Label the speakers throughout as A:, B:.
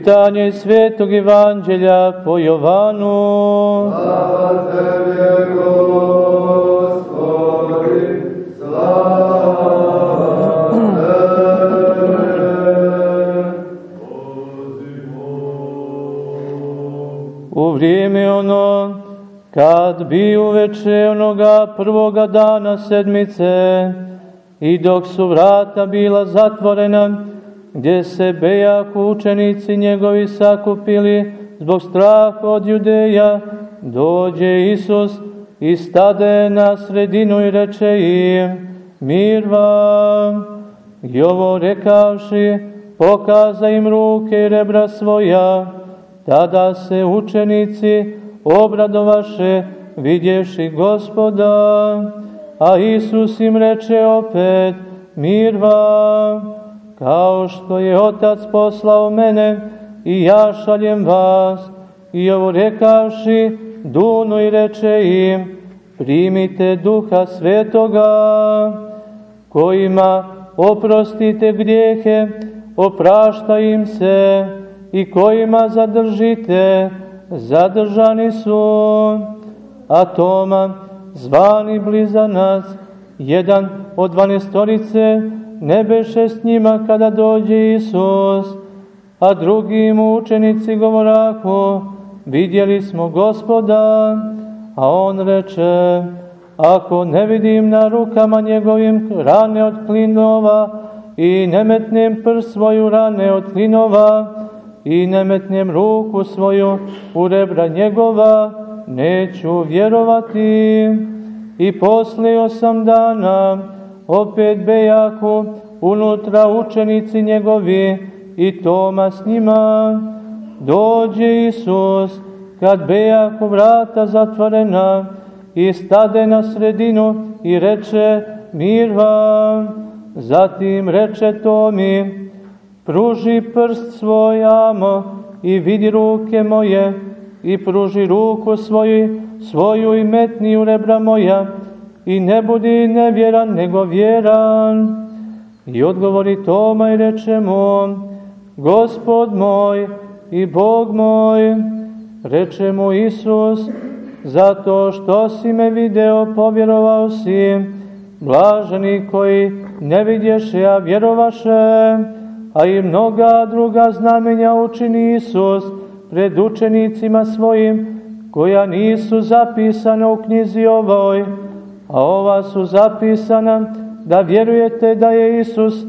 A: Čitanje Svetog Evanđelja po Jovanu.
B: Slava Tebe, Gospodi, slava
A: U vrijeme ono, kad bi uveče onoga prvoga dana sedmice, i dok su vrata bila zatvorena, gdje se bejaku učenici njegovi sakupili zbog straha od judeja, dođe Isus i stade na sredinu i reče im, mir vam. I ovo rekavši, pokaza im ruke i rebra svoja, tada se učenici obradovaše vidjevši gospoda, a Isus im reče opet, mir vam, kao što je Otac poslao mene i ja šaljem vas. I ovo rekavši, duno i reče im, primite duha svetoga, kojima oprostite grijehe, oprašta im se i kojima zadržite, zadržani su. A Toma, zvani blizanac, jedan od dvanestorice, ne beše s njima kada dođe Isus, a drugi mu učenici govorako, vidjeli smo gospoda, a on reče, ako ne vidim na rukama njegovim rane od klinova i ne metnem svoju rane od klinova i ne metnem ruku svoju u rebra njegova, neću vjerovati. I posle osam dana opet bejaku unutra učenici njegovi i Toma s njima. Dođe Isus kad bejaku vrata zatvorena i stade na sredinu i reče mir vam. Zatim reče Tomi, pruži prst svoj amo i vidi ruke moje i pruži ruku svoju, svoju i metni u rebra moja i ne budi nevjeran nego vjeran. I odgovori Toma i reče mu, Gospod moj i Bog moj, reče mu Isus, zato što si me video, povjerovao si, blaženi koji ne vidješe, a vjerovaše, a i mnoga druga znamenja učini Isus pred učenicima svojim, koja nisu zapisana u knjizi ovoj, a ova su zapisana da vjerujete da je Isus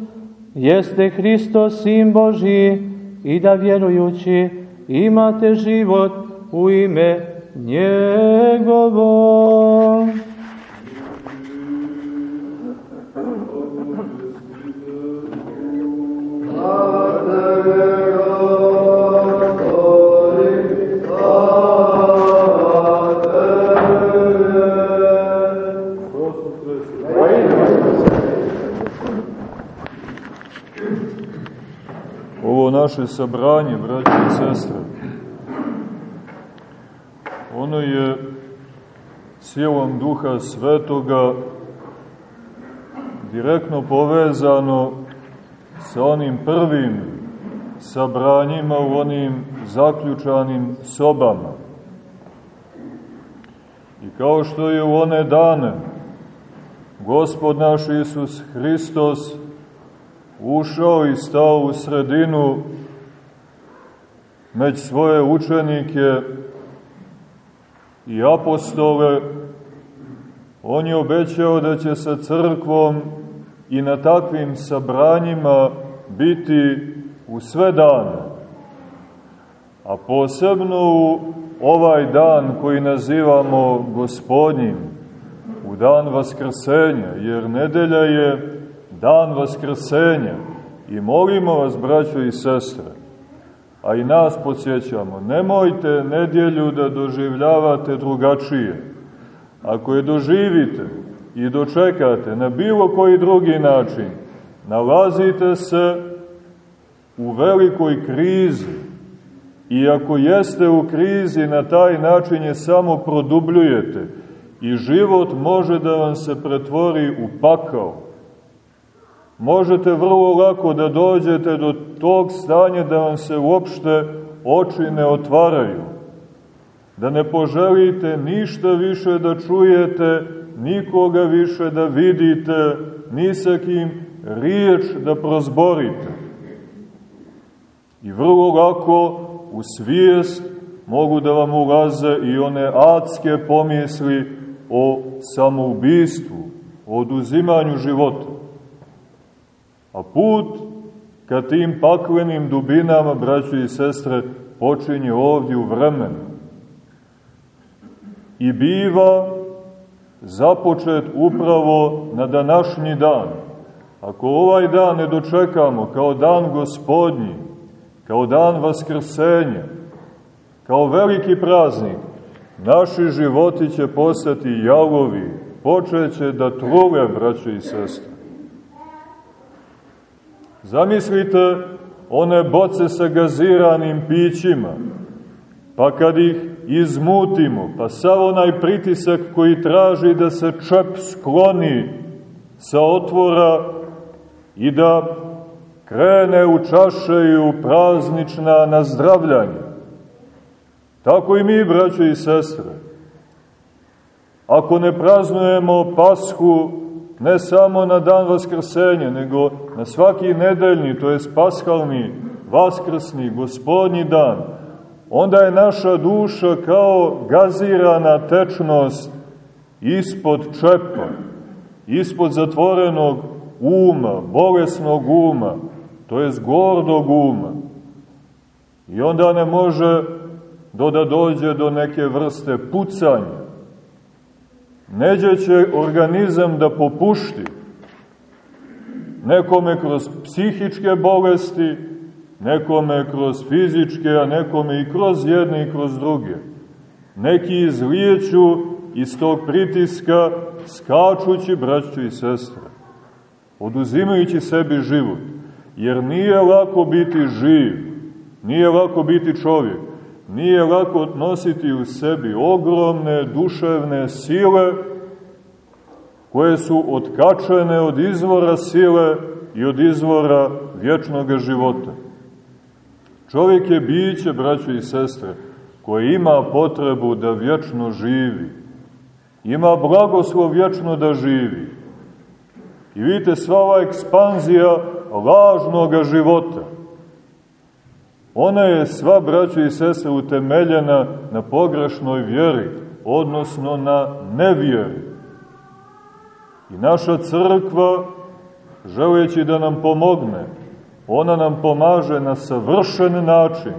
A: jeste Hristos, Sin Boži, i da vjerujući imate život u ime njegovo.
C: Naše sabranje, braće i sestre, ono je silom duha svetoga direktno povezano sa onim prvim sabranjima u onim zaključanim sobama. I kao što je u one dane Gospod naš Isus Hristos ušao i stao u sredinu među svoje učenike i apostole, on je obećao da će sa crkvom i na takvim sabranjima biti u sve dane, a posebno u ovaj dan koji nazivamo gospodnjim, u dan Vaskrsenja, jer nedelja je dan Vaskrsenja. I molimo vas, braćo i sestre, a i nas podsjećamo, nemojte nedjelju da doživljavate drugačije. Ako je doživite i dočekate na bilo koji drugi način, nalazite se u velikoj krizi i ako jeste u krizi, na taj način je samo produbljujete i život može da vam se pretvori u pakao. Možete vrlo lako da dođete do tog stanja da vam se uopšte oči ne otvaraju, da ne poželite ništa više da čujete, nikoga više da vidite, ni sa kim riječ da prozborite. I vrlo lako u svijest mogu da vam ulaze i one adske pomisli o samoubistvu, o oduzimanju života. A put ka tim paklenim dubinama, braćo i sestre, počinje ovdje u vremenu. I biva započet upravo na današnji dan. Ako ovaj dan ne dočekamo kao dan gospodnji, kao dan vaskrsenja, kao veliki praznik, naši životi će postati jalovi, počeće da trule, braće i sestre. Zamislite one boce sa gaziranim pićima, pa kad ih izmutimo, pa sav onaj pritisak koji traži da se čep skloni sa otvora i da krene u čaše i u praznična nazdravljanja. Tako i mi, braćo i sestre. Ako ne praznujemo pashu ne samo na dan Vaskrsenja, nego na svaki nedeljni, to je paskalni, vaskrsni, gospodnji dan, onda je naša duša kao gazirana tečnost ispod čepa, ispod zatvorenog uma, bolesnog uma, to je gordog uma. I onda ne može do da dođe do neke vrste pucanja. Neđe će organizam da popušti, nekome kroz psihičke bolesti, nekome kroz fizičke, a nekome i kroz jedne i kroz druge. Neki izlijeću iz tog pritiska, skačući braću i sestre, oduzimajući sebi život, jer nije lako biti živ, nije lako biti čovjek, nije lako nositi u sebi ogromne duševne sile koje su otkačene od izvora sile i od izvora vječnog života. Čovjek je biće, braćo i sestre, koje ima potrebu da vječno živi. Ima blagoslov vječno da živi. I vidite, sva ova ekspanzija lažnog života, ona je sva, braćo i sestre, utemeljena na pogrešnoj vjeri, odnosno na nevjeri. I naša crkva, želeći da nam pomogne, Ona nam pomaže na savršen način.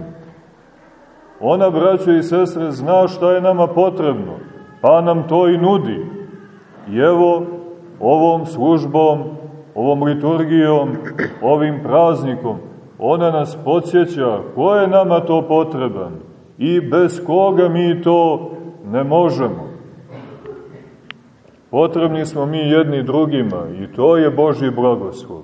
C: Ona, braćo i sestre, zna šta je nama potrebno, pa nam to i nudi. I evo, ovom službom, ovom liturgijom, ovim praznikom, ona nas podsjeća ko je nama to potreban i bez koga mi to ne možemo. Potrebni smo mi jedni drugima i to je Božji blagoslov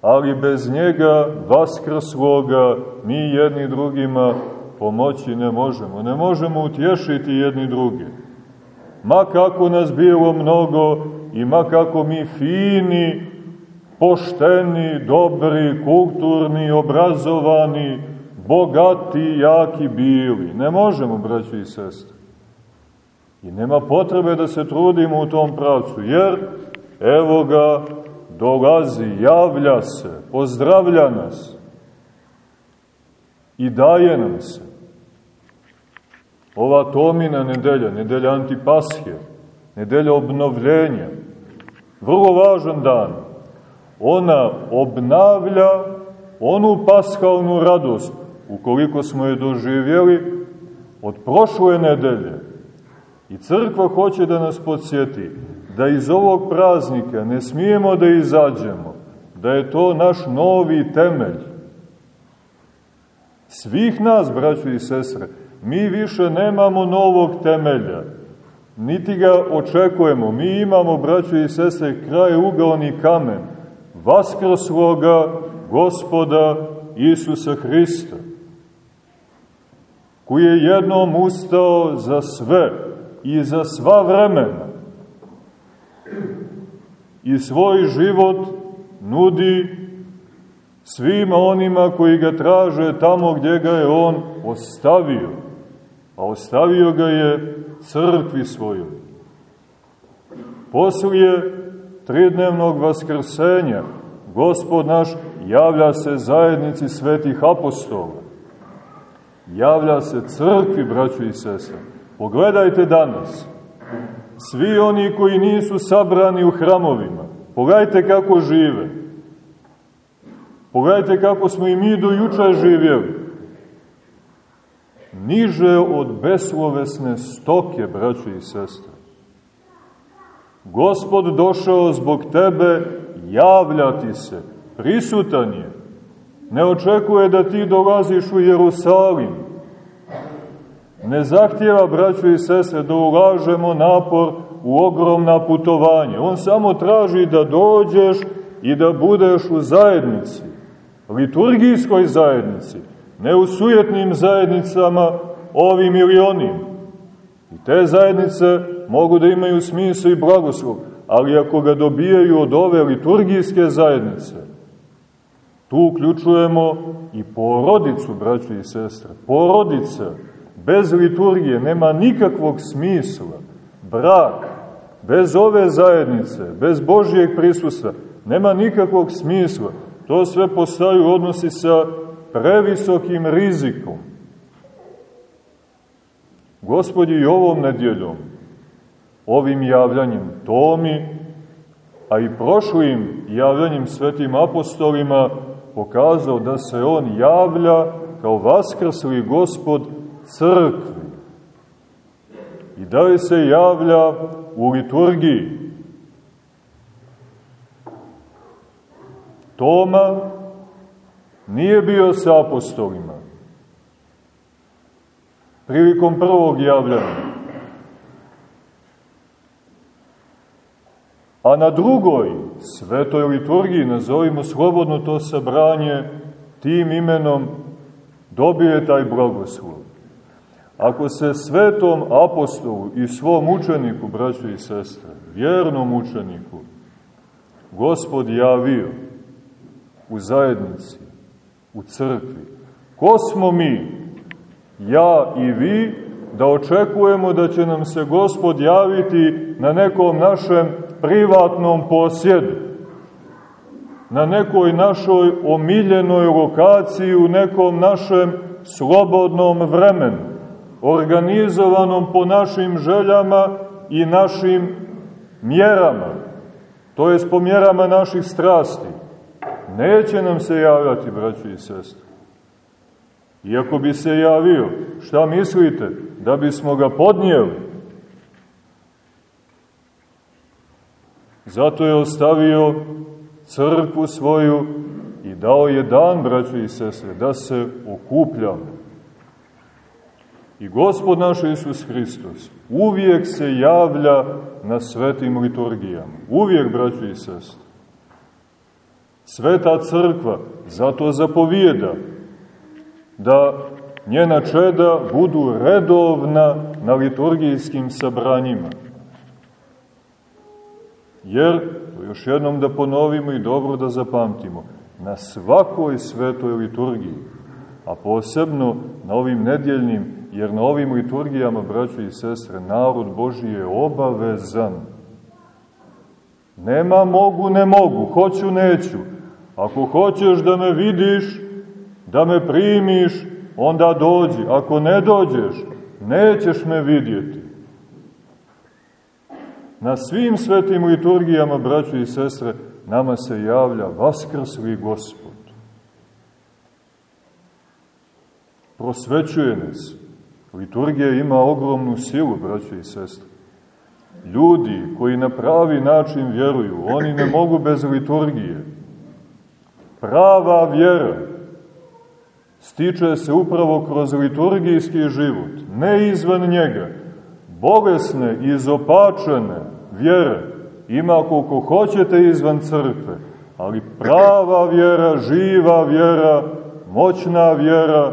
C: ali bez njega, vaskrsloga, mi jedni drugima pomoći ne možemo. Ne možemo utješiti jedni drugi. Ma kako nas bilo mnogo i ma kako mi fini, pošteni, dobri, kulturni, obrazovani, bogati, jaki bili. Ne možemo, braći i sestre. I nema potrebe da se trudimo u tom pravcu, jer evo ga dolazi, javlja se, pozdravlja nas i daje nam se. Ova Tomina nedelja, nedelja Antipashe, nedelja obnovljenja, vrlo važan dan, ona obnavlja onu paskalnu radost, ukoliko smo je doživjeli od prošle nedelje. I crkva hoće da nas podsjeti da iz ovog praznika ne smijemo da izađemo, da je to naš novi temelj. Svih nas, braćo i sestre, mi više nemamo novog temelja, niti ga očekujemo. Mi imamo, braćo i sestre, kraj ugaoni kamen, vaskrsloga gospoda Isusa Hrista, koji je jednom ustao za sve i za sva vremena i svoj život nudi svima onima koji ga traže tamo gdje ga je on ostavio. A ostavio ga je crkvi svojoj. Poslije tridnevnog vaskrsenja Gospod naš javlja se zajednici svetih apostola. Javlja se crkvi, braćo i sestre. Pogledajte danas. Svi oni koji nisu sabrani u hramovima, pogledajte kako žive. Pogledajte kako smo i mi do juča živjeli. Niže od beslovesne stoke, braćo i sestre. Gospod došao zbog tebe javljati se, prisutan je. Ne očekuje da ti dolaziš u Jerusalim. Ne zahtjeva, braćo i sestre, da ulažemo napor u ogromna putovanje. On samo traži da dođeš i da budeš u zajednici, liturgijskoj zajednici, ne u sujetnim zajednicama ovim ili onim. I te zajednice mogu da imaju smisla i blagoslov, ali ako ga dobijaju od ove liturgijske zajednice, tu uključujemo i porodicu, braći i sestre. Porodica bez liturgije nema nikakvog smisla. Brak bez ove zajednice, bez Božijeg prisustva, nema nikakvog smisla. To sve postaju odnosi sa previsokim rizikom. Gospodi i ovom nedjeljom ovim javljanjem Tomi, a i prošlim javljanjem svetim apostolima pokazao da se on javlja kao vaskrsli gospod crkvi. I da li se javlja u liturgiji? Toma nije bio sa apostolima. Prilikom prvog javljanja. A na drugoj svetoj liturgiji, nazovimo slobodno to sabranje, tim imenom dobije taj blagoslov. Ako se svetom apostolu i svom učeniku, braćo i sestre, vjernom učeniku, Gospod javio u zajednici, u crkvi, ko smo mi, ja i vi, da očekujemo da će nam se Gospod javiti na nekom našem privatnom posjedu, na nekoj našoj omiljenoj lokaciji, u nekom našem slobodnom vremenu, organizovanom po našim željama i našim mjerama, to je po mjerama naših strasti. Neće nam se javljati, braći i sestri. Iako bi se javio, šta mislite? Da bismo ga podnijeli? Zato je ostavio crkvu svoju i dao je dan, braćo i sestre, da se okupljamo. I Gospod naš Isus Hristos uvijek se javlja na svetim liturgijama. Uvijek, braćo i sestre. Sveta crkva zato zapovijeda da njena čeda budu redovna na liturgijskim sabranjima. Jer, to još jednom da ponovimo i dobro da zapamtimo, na svakoj svetoj liturgiji, a posebno na ovim nedjeljnim, jer na ovim liturgijama, braćo i sestre, narod Boži je obavezan. Nema mogu, ne mogu, hoću, neću. Ako hoćeš da me vidiš, da me primiš, onda dođi. Ako ne dođeš, nećeš me vidjeti. Na svim svetim liturgijama, braćo i sestre, nama se javlja vaskrsli gospod. Prosvećuje nas. Liturgija ima ogromnu silu, braćo i sestre. Ljudi koji na pravi način vjeruju, oni ne mogu bez liturgije. Prava vjera stiče se upravo kroz liturgijski život, ne izvan njega. Bolesne, izopačene vjere ima koliko hoćete izvan crkve, ali prava vjera, živa vjera, moćna vjera,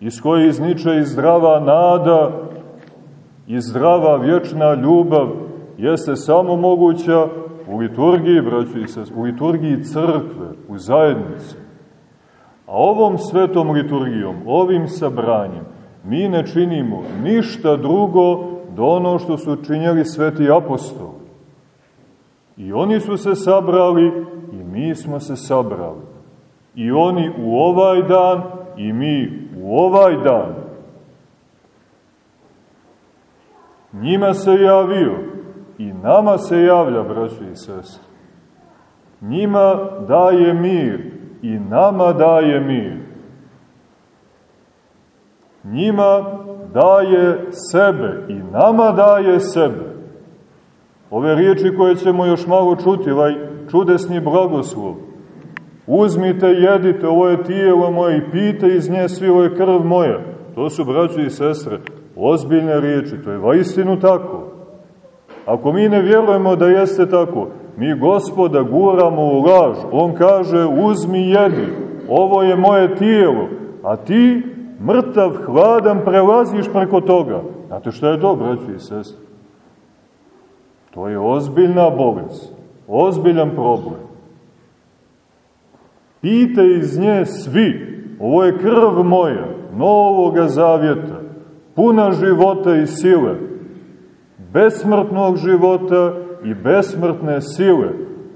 C: iz koje izniče i zdrava nada i zdrava vječna ljubav, jeste samo moguća u liturgiji, braćo i sest, u liturgiji crkve, u zajednici. A ovom svetom liturgijom, ovim sabranjem, mi ne činimo ništa drugo do ono što su činjali sveti apostoli. I oni su se sabrali i mi smo se sabrali. I oni u ovaj dan i mi u ovaj dan. Njima se javio i nama se javlja, braćo i sestre. Njima daje mir i nama daje mir. Njima daje sebe i nama daje sebe. Ove riječi koje ćemo još malo čuti, ovaj čudesni blagoslov. Uzmite, jedite, ovo je tijelo moje i pite iz nje svi, ovo je krv moja. To su, braći i sestre, ozbiljne riječi, to je vaistinu tako. Ako mi ne vjerujemo da jeste tako, mi gospoda guramo u laž. On kaže, uzmi, jedi, ovo je moje tijelo, a ti, mrtav, hladan, prelaziš preko toga. Znate što je to, braći i sestre? To je ozbiljna bolest, ozbiljan problem. Pite iz nje svi, ovo je krv moja, novoga zavjeta, puna života i sile, besmrtnog života i besmrtne sile.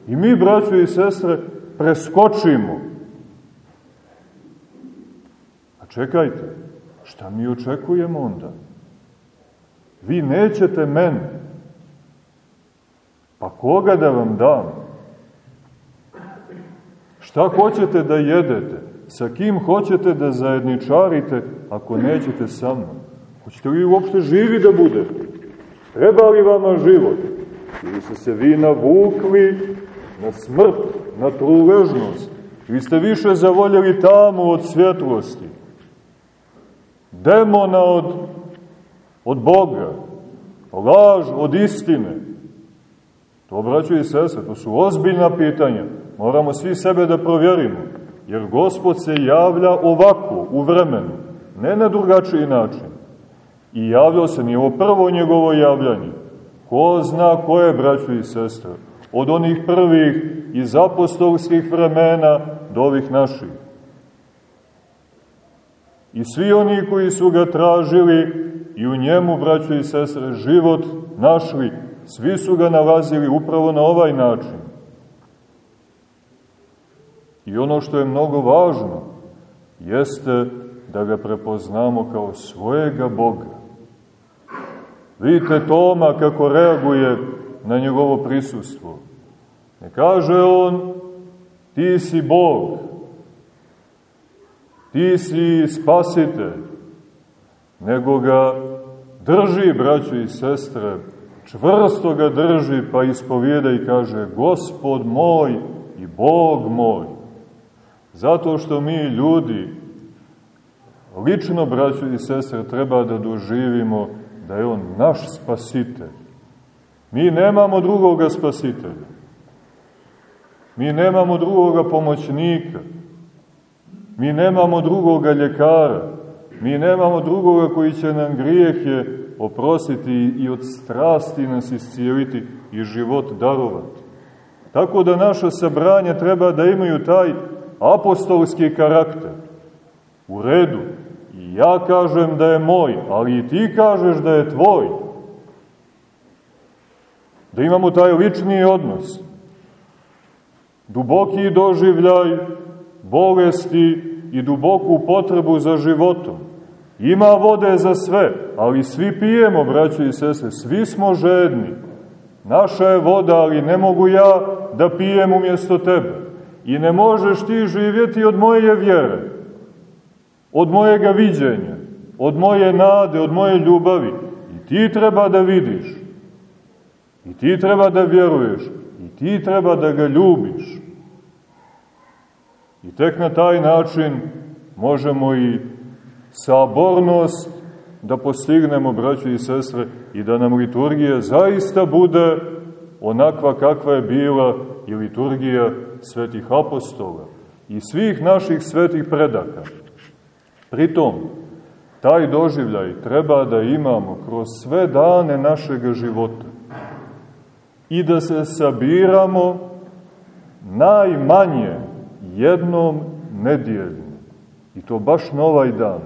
C: I mi, braćo i sestre, preskočimo. A čekajte, šta mi očekujemo onda? Vi nećete mene, Pa koga da vam dam? Šta hoćete da jedete? Sa kim hoćete da zajedničarite ako nećete sa mnom? Hoćete li uopšte živi da budete? Treba li vama život? Ili ste se vi navukli na smrt, na truležnost? Ili ste više zavoljeli tamo od svjetlosti? Demona od, od Boga? Laž od istine? To, braćo i sese, to su ozbiljna pitanja. Moramo svi sebe da provjerimo. Jer Gospod se javlja ovako, u vremenu, ne na drugačiji način. I javljao se, nije ovo prvo njegovo javljanje. Ko zna ko je, braćo i sestre, od onih prvih iz apostolskih vremena do ovih naših. I svi oni koji su ga tražili i u njemu, braćo i sestre, život našli, Svi su ga nalazili upravo na ovaj način. I ono što je mnogo važno, jeste da ga prepoznamo kao svojega Boga. Vidite Toma kako reaguje na njegovo prisustvo. Ne kaže on, ti si Bog, ti si spasitelj, nego ga drži, braćo i sestre, čvrsto ga drži pa ispovijeda i kaže Gospod moj i Bog moj. Zato što mi ljudi, lično braćo i sestre, treba da doživimo da je On naš spasitelj. Mi nemamo drugoga spasitelja. Mi nemamo drugoga pomoćnika. Mi nemamo drugoga ljekara. Mi nemamo drugoga koji će nam grijehe oprostiti i od strasti nas iscijeliti i život darovati. Tako da naša sabranja treba da imaju taj apostolski karakter. U redu, i ja kažem da je moj, ali i ti kažeš da je tvoj. Da imamo taj lični odnos. Duboki doživljaj bolesti i duboku potrebu za životom Ima vode za sve, ali svi pijemo, braći i sese, svi smo žedni. Naša je voda, ali ne mogu ja da pijem umjesto tebe. I ne možeš ti živjeti od moje vjere, od mojega viđenja, od moje nade, od moje ljubavi. I ti treba da vidiš. I ti treba da vjeruješ. I ti treba da ga ljubiš. I tek na taj način možemo i sabornost da postignemo, braći i sestre, i da nam liturgija zaista bude onakva kakva je bila i liturgija svetih apostola i svih naših svetih predaka. Pritom, taj doživljaj treba da imamo kroz sve dane našeg života. i da se sabiramo najmanje jednom nedjeljno. I to baš na ovaj dan.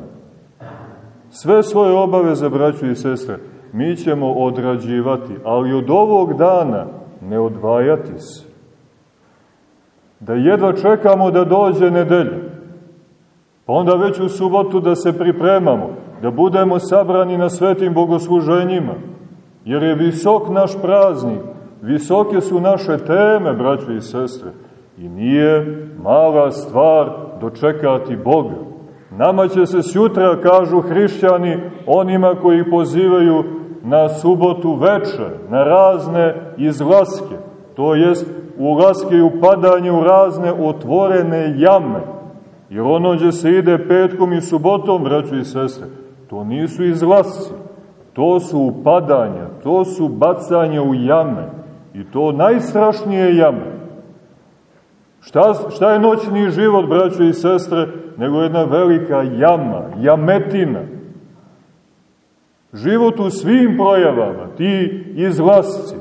C: Sve svoje obaveze, braću i sestre, mi ćemo odrađivati, ali od ovog dana ne odvajati se. Da jedva čekamo da dođe nedelja, pa onda već u subotu da se pripremamo, da budemo sabrani na svetim bogosluženjima, jer je visok naš praznik, visoke su naše teme, braćo i sestre, i nije mala stvar dočekati Boga. Nama će se sutra, kažu hrišćani, onima koji pozivaju na subotu veče, na razne izlaske, to jest ulaske i upadanje u razne otvorene jame. Jer ono gdje se ide petkom i subotom, braćo i sestre, to nisu izlasci, to su upadanja, to su bacanje u jame. I to najstrašnije jame. Šta, šta je noćni život, braćo i sestre, nego jedna velika jama, jametina. Život u svim projavama, ti izlasci,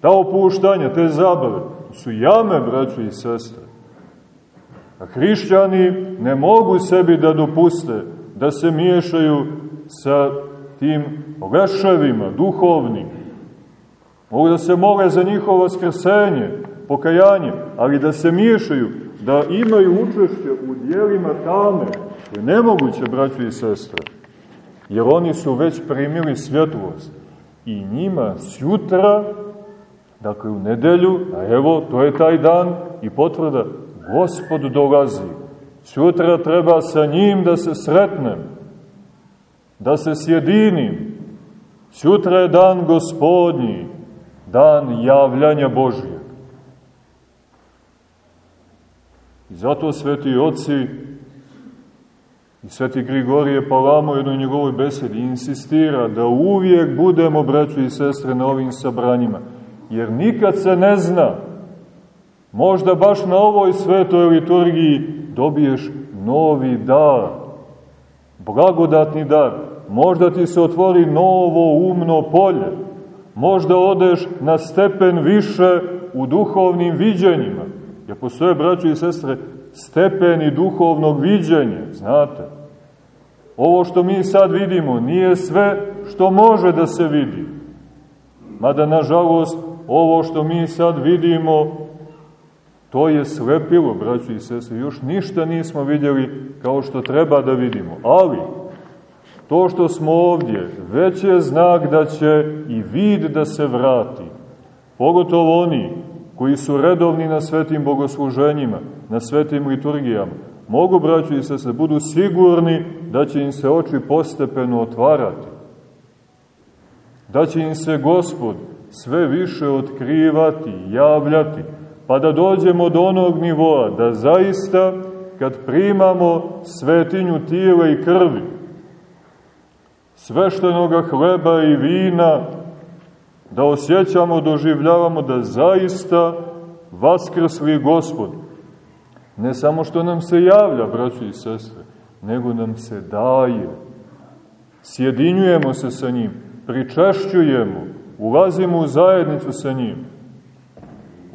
C: ta opuštanja, te zabave, su jame, braćo i sestre. Hrišćani ne mogu sebi da dopuste da se miješaju sa tim leševima, duhovnim. Mogu da se mole za njihovo vaskrsenje, pokajanje, ali da se miješaju, da imaju učešće u dijelima tame, to je nemoguće, braćo i sestre, jer oni su već primili svjetlost i njima sjutra, dakle u nedelju, a evo, to je taj dan i potvrda, Gospod dolazi. Sutra treba sa njim da se sretnem, da se sjedinim. Sutra je dan gospodnji, dan javljanja Božije. I zato sveti oci i sveti Grigorije Palamo u jednoj njegovoj besedi insistira da uvijek budemo, braćo i sestre, na ovim sabranjima. Jer nikad se ne zna, možda baš na ovoj svetoj liturgiji dobiješ novi dar, blagodatni dar. Možda ti se otvori novo umno polje, možda odeš na stepen više u duhovnim viđenjima. Jer postoje, braćo i sestre, stepeni duhovnog viđenja, znate. Ovo što mi sad vidimo nije sve što može da se vidi. Mada, nažalost, ovo što mi sad vidimo, to je slepilo, braćo i sestre. Još ništa nismo vidjeli kao što treba da vidimo. Ali, to što smo ovdje, već je znak da će i vid da se vrati. Pogotovo oni koji su redovni na svetim bogosluženjima, na svetim liturgijama, mogu, braću i sese, budu sigurni da će im se oči postepeno otvarati, da će im se Gospod sve više otkrivati, javljati, pa da dođemo do onog nivoa da zaista, kad primamo svetinju tijela i krvi, sveštenoga hleba i vina, da osjećamo, doživljavamo da zaista vaskrsli Gospod. Ne samo što nam se javlja, braćo i sestre, nego nam se daje. Sjedinjujemo se sa njim, pričešćujemo, ulazimo u zajednicu sa njim,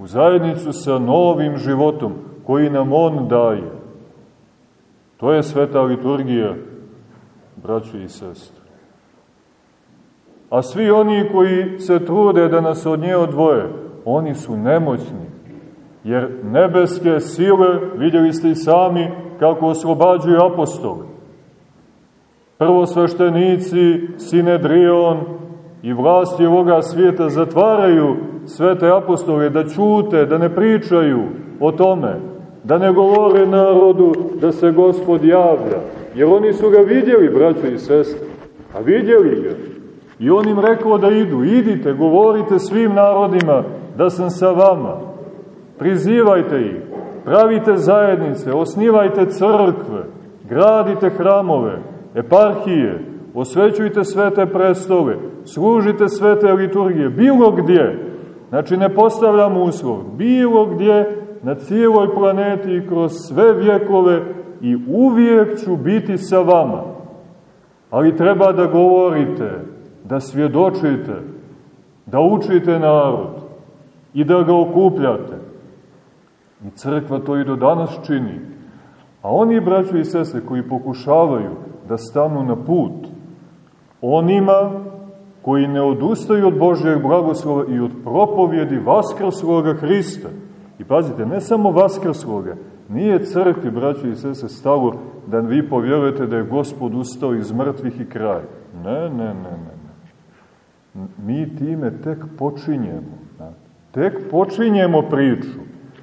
C: u zajednicu sa novim životom koji nam On daje. To je sveta liturgija, braćo i sestre. A svi oni koji se trude da nas od nje odvoje, oni su nemoćni. Jer nebeske sile, vidjeli ste i sami kako oslobađuju apostole. Prvo sveštenici, Sinedrion i vlasti ovoga svijeta zatvaraju svete apostole da čute, da ne pričaju o tome, da ne govore narodu da se gospod javlja. Jer oni su ga vidjeli, braćo i sestre, a vidjeli ga. I on im rekao da idu, idite, govorite svim narodima da sam sa vama. Prizivajte ih, pravite zajednice, osnivajte crkve, gradite hramove, eparhije, osvećujte svete prestove, služite svete liturgije, bilo gdje. Znači ne postavljamo uslov, bilo gdje, na cijeloj planeti i kroz sve vjekove i uvijek ću biti sa vama. Ali treba da govorite, da svjedočite, da učite narod. i da ga okupljate. I crkva to i do danas čini. A oni, braćo i sestre, koji pokušavaju da stanu na put, onima koji ne odustaju od Božjeg blagoslova i od propovjedi Vaskrsloga Hrista. I pazite, ne samo Vaskrsloga, nije crkvi, braćo i sestre, stalo da vi povjerujete da je Gospod ustao iz mrtvih i kraj. Ne, ne, ne, ne. ne. Mi time tek počinjemo. Tek počinjemo priču.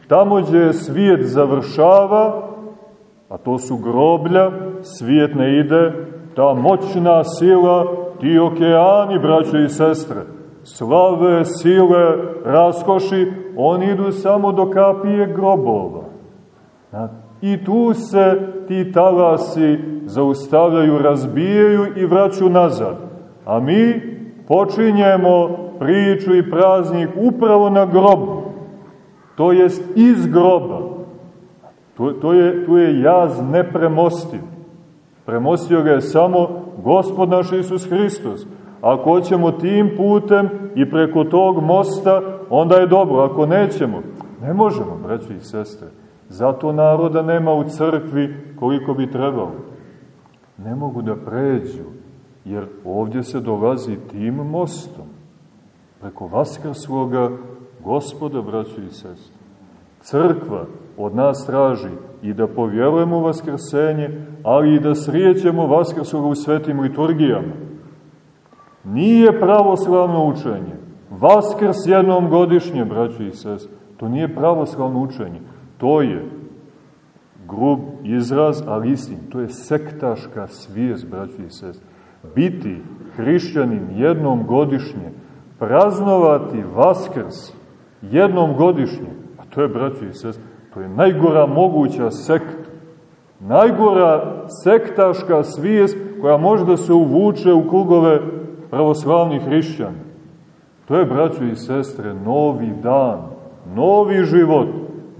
C: Tamo gdje svijet završava, a to su groblja, svijet ne ide, ta moćna sila, ti okeani, braće i sestre, slave, sile, raskoši, oni idu samo do kapije grobova. I tu se ti talasi zaustavljaju, razbijaju i vraću nazad. A mi počinjemo priču i praznik upravo na grobu. To jest iz groba. To, to, je, tu je jaz nepremostiv. Premostio ga je samo Gospod naš Isus Hristos. Ako hoćemo tim putem i preko tog mosta, onda je dobro. Ako nećemo, ne možemo, braći i sestre. Zato naroda nema u crkvi koliko bi trebalo. Ne mogu da pređu, jer ovdje se dolazi tim mostom. Preko vaskrsloga gospoda, braći i sestre. Crkva od nas traži i da povjerujemo u vaskrsenje, ali i da srijećemo vaskrsloga u svetim liturgijama. Nije pravoslavno učenje. Vaskrs jednom godišnje, braći i sestre. To nije pravoslavno učenje. To je grub izraz, ali istin. To je sektaška svijest, braći i sestre. Biti hrišćanin jednom godišnje, praznovati Vaskrs jednom godišnje, a to je, braći i sestre, to je najgora moguća sekta. Najgora sektaška svijest koja može da se uvuče u krugove pravoslavnih hrišćana. To je, braćo i sestre, novi dan, novi život,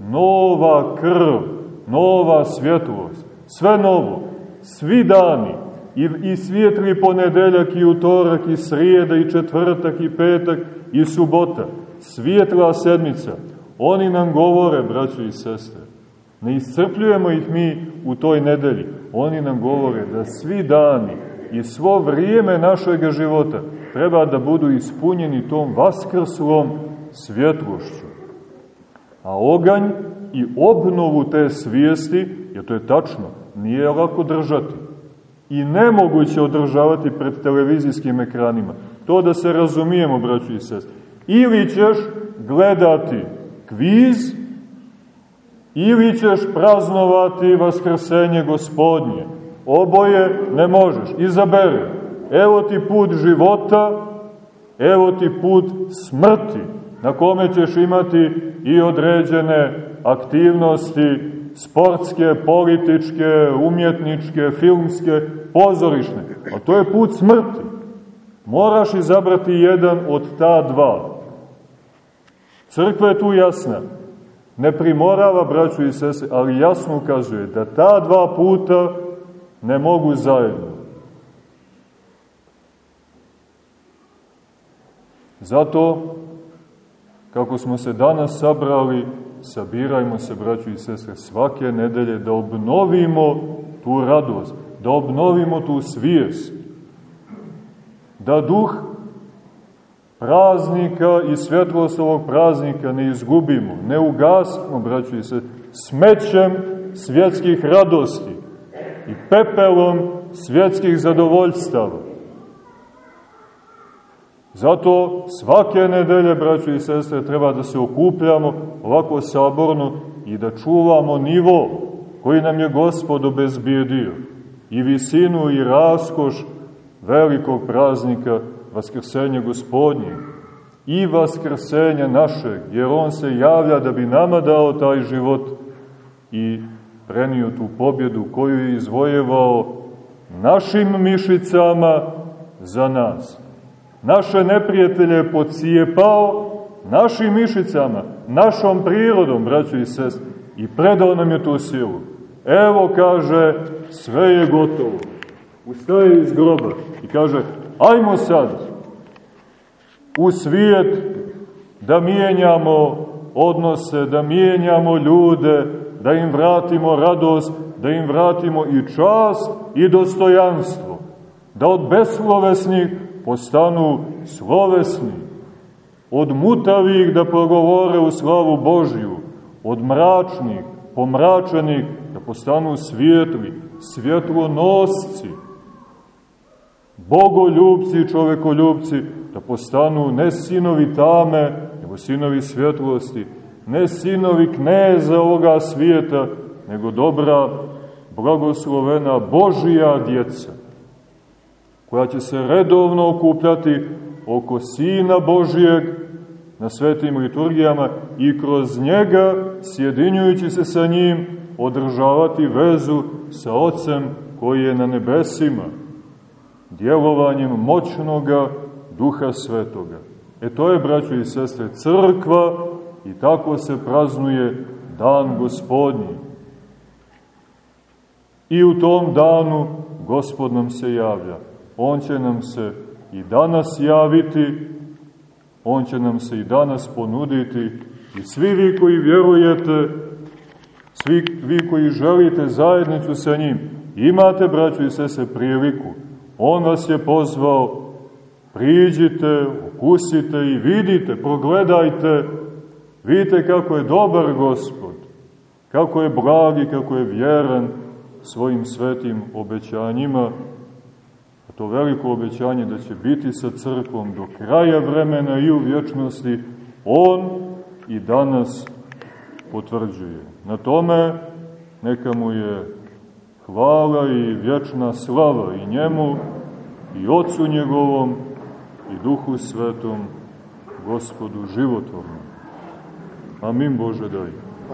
C: nova krv, nova svjetlost, sve novo, svi dani, i, i svijetli ponedeljak, i utorak, i srijeda, i četvrtak, i petak, i subota, svijetla sedmica, oni nam govore, braćo i sestre, ne iscrpljujemo ih mi u toj nedelji, oni nam govore da svi dani i svo vrijeme našeg života treba da budu ispunjeni tom vaskrslom svjetlošću. A oganj i obnovu te svijesti, jer to je tačno, nije lako držati. I nemoguće održavati pred televizijskim ekranima. To da se razumijemo, braći i sest. Ili ćeš gledati kviz, ili ćeš praznovati vaskrsenje gospodnje. Oboje ne možeš. Izaberi. Evo ti put života, evo ti put smrti na kome ćeš imati i određene aktivnosti sportske, političke, umjetničke, filmske, pozorišne. A to je put smrti. Moraš izabrati jedan od ta dva. Crkva je tu jasna. Ne primorava braću i sese, ali jasno ukazuje da ta dva puta ne mogu zajedno. Zato kako smo se danas sabrali, sabirajmo se, braćo i sestre, svake nedelje da obnovimo tu radost, da obnovimo tu svijest, da duh praznika i svjetlost ovog praznika ne izgubimo, ne ugasimo, braćo i sestre, smećem svjetskih radosti i pepelom svjetskih zadovoljstava. Zato svake nedelje, braćo i sestre, treba da se okupljamo ovako saborno i da čuvamo nivo koji nam je Gospod obezbijedio i visinu i raskoš velikog praznika Vaskrsenja Gospodnje i Vaskrsenja našeg, jer On se javlja da bi nama dao taj život i prenio tu pobjedu koju je izvojevao našim mišicama za nas naše neprijatelje pocijepao našim mišicama, našom prirodom, braćo i sest, i predao nam je tu silu. Evo, kaže, sve je gotovo. Ustaje iz groba i kaže, ajmo sad u svijet da mijenjamo odnose, da mijenjamo ljude, da im vratimo radost, da im vratimo i čast i dostojanstvo, da od beslovesnih postanu slovesni, od mutavih da progovore u slavu Božju, od mračnih, pomračenih da postanu svijetli, svjetlonosci, bogoljubci i čovekoljubci da postanu ne sinovi tame, nego sinovi svjetlosti, ne sinovi kneza ovoga svijeta, nego dobra, blagoslovena Božija djeca, koja će se redovno okupljati oko Sina Božijeg na svetim liturgijama i kroz njega, sjedinjujući se sa njim, održavati vezu sa Otcem koji je na nebesima, djelovanjem moćnoga Duha Svetoga. E to je, braćo i sestre, crkva i tako se praznuje dan gospodnji. I u tom danu gospod nam se javlja. On će nam se i danas javiti, on će nam se i danas ponuditi i svi vi koji vjerujete, svi vi koji želite zajednicu sa njim, imate, braćo i sese, priliku. On vas je pozvao, priđite, okusite i vidite, progledajte, vidite kako je dobar gospod, kako je blag i kako je vjeran svojim svetim obećanjima, to veliko obećanje da će biti sa crkvom do kraja vremena i u vječnosti, on i danas potvrđuje. Na tome neka mu je hvala i vječna slava i njemu i Otcu njegovom i Duhu Svetom, Gospodu životvornom. Amin Bože daj.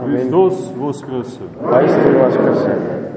C: Hristos Voskrese.
D: Hristos Voskrese.